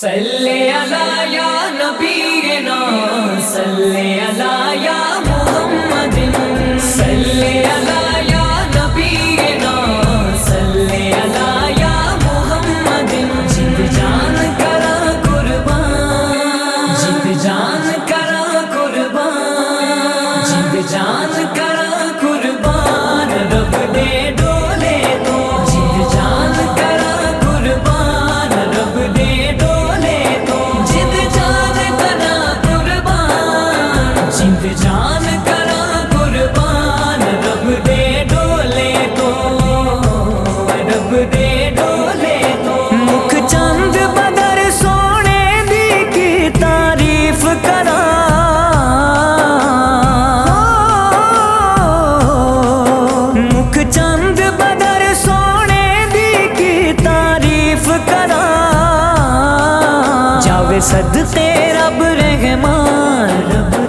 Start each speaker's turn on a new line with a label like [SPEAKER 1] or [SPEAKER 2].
[SPEAKER 1] صلی علی یا نبینا صلی علی یا محمد صلی علی یا نبینا صلی علی یا محمد جیت جان کرا قربان جیت جان کرا قربان جیت جان کرا ਡੁੱਬਦੇ ਡੋਲੇ ਤੋਂ। ਮੁਖ ਚੰਦ ਬਦਰ ਸੋਹਣੇ ਦੀ ਕੀ ਤਾਰੀਫ ਕਰਾਂ? ਮੁਖ ਬਦਰ ਸੋਹਣੇ ਦੀ ਕੀ ਤਾਰੀਫ ਕਰਾਂ? ਜਾਵੇ ਸਦਕੇ ਰੱਬ ਰਹਿਮਾਨ।